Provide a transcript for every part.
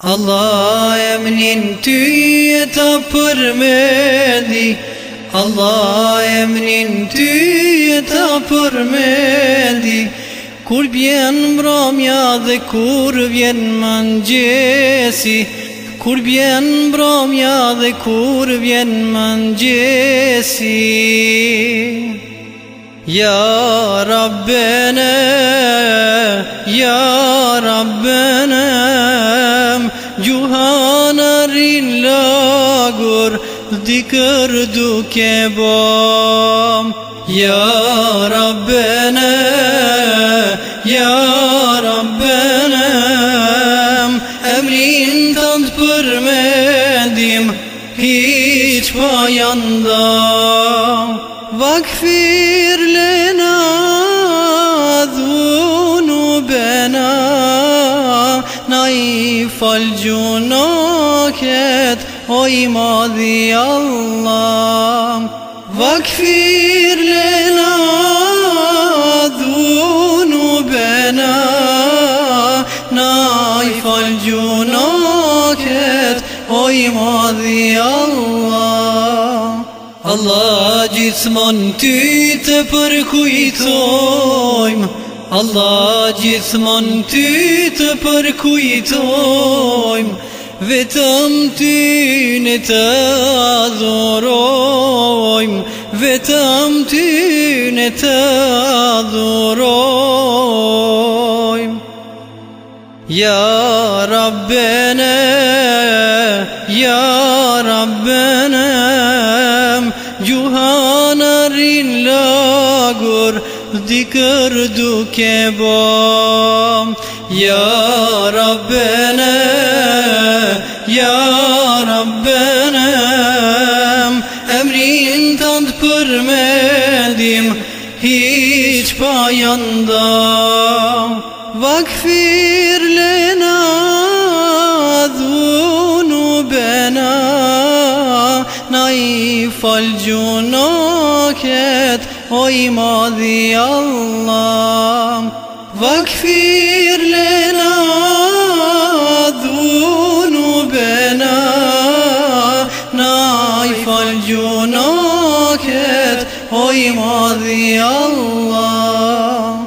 Allah e mnin ty e ta përmëndi Allah e mnin ty e ta përmëndi Kur bjen mbromja dhe kur vjen mëngjesi Kur bjen mbromja dhe kur vjen mëngjesi Ja Rabbena, ja Rabbena جهانارین لاغور ذکر دو که بام یا ya یا ربنا emrin tat permedim hiç bayanda vakfirlene i fal gjunoket O i madhi Allah Vakfir këfir lena dhunu bena Na i fal gjunoket O i madhi Allah Allah gjithmon ty të përkujtojmë Allah gjithmon ty të përkujtojmë Vetëm ty në të adhurojmë Vetëm ty në të adhurojmë Ja Rabbene, ja Rabbene Gjuhana rin lagur دیگر دو که بام یا ربنا یا ربنا امرین تند hiç payanda vakfir lena dhunubena naif al junaket أي ماضي الله واغفر لنا ذنوبنا نايف الجناكت أي ماضي الله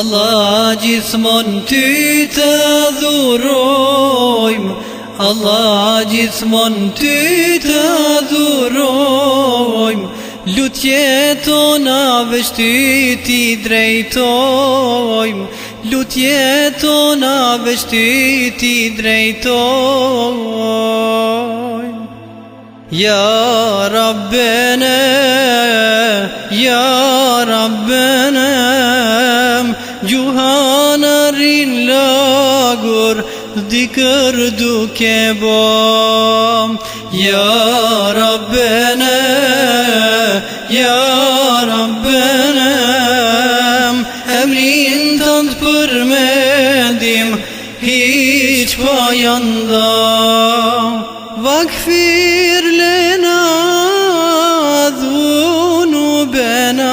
الله جسم تتذرم الله جسم تتذرم Lutjeto na veshti ti drejtojmë Lutjeto na veshti Ja Rabbene Ja Rabbene Gjuhana rin lagur Dikër duke bom Ja Rabbene Emrinden pürmedim hiç bayanda vakfirle nazunu zunubena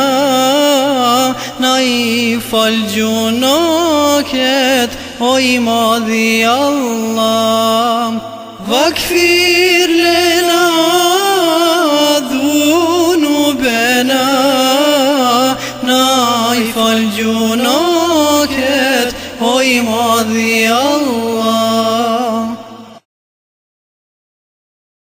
Naifal cunaket oy madi Allah Vakfir ket oj po madhi allah